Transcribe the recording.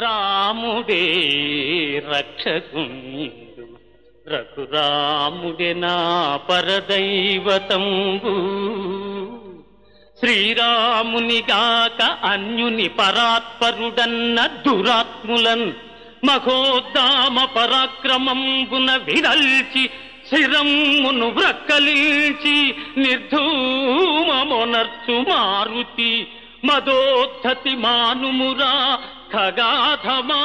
రాముడే రక్షకుండు. రఘురాముడే నా పరదైవతంబు. శ్రీరామునిగాక అన్యుని పరాత్పరుడన్న దురాత్ములన్ మహోద్దామ పరాక్రమంబున విరల్చి శిరమ్మును వ్రక్కలించి నిర్ధూమమునర్చు మారుతి మదోద్ధతి మానుమురా స్థగాధమా.